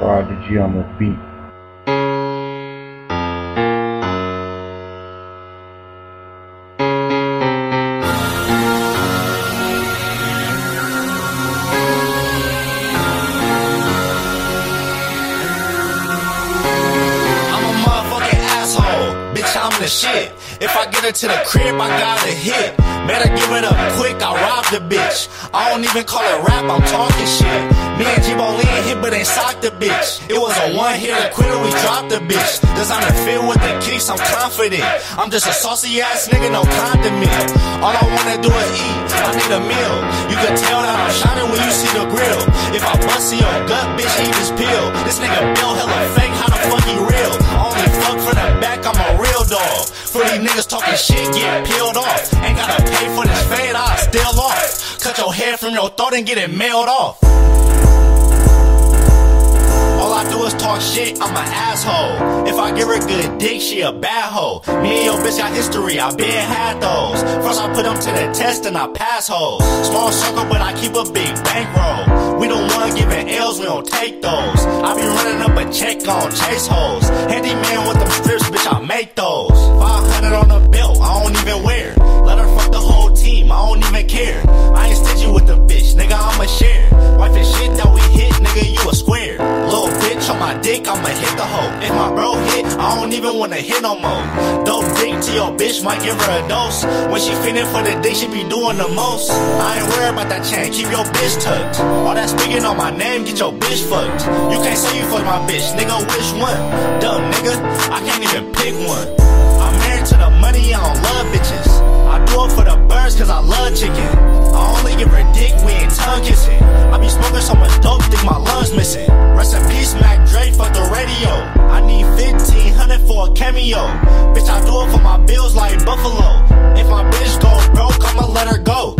G on the beat. I'm a motherfucking asshole. Bitch, I'm the shit. If I get her to the crib, I got a hit. Better give it up quick, I rob the bitch. I don't even call it rap, I'm talking shit. Me and G Bolin hit, but ain't socked the bitch. It was a one hitter quitter, we dropped the bitch. Design to fit with the kicks, I'm confident. I'm just a saucy ass nigga, no condiment. All I wanna do is eat, I need a meal. You can tell that I'm shining when you see the grill. If I bust in niggas talking shit, get peeled off. Ain't gotta pay for this fade, I still off. Cut your hair from your throat and get it mailed off. All I do is talk shit, I'm an asshole. If I give her good dick, she a bad hoe. Me and your bitch got history, I been had those. First I put them to the test and I pass hoes. Small circle, but I keep a big bankroll. We don't wanna give it L's, we don't take those. I be running up a check on chase hoes. Handyman with them I'ma hit the hoe. If my bro hit, I don't even wanna hit no more. Dope dick to your bitch, might give her a dose. When she feeling for the day, she be doing the most. I ain't worried about that chain, keep your bitch tucked. All that speaking on my name, get your bitch fucked. You can't say you fuck my bitch, nigga, which one? Dumb nigga, I can't even pick one. I'm Bitch, I do it for my bills like Buffalo. If my bitch goes broke, I'ma let her go.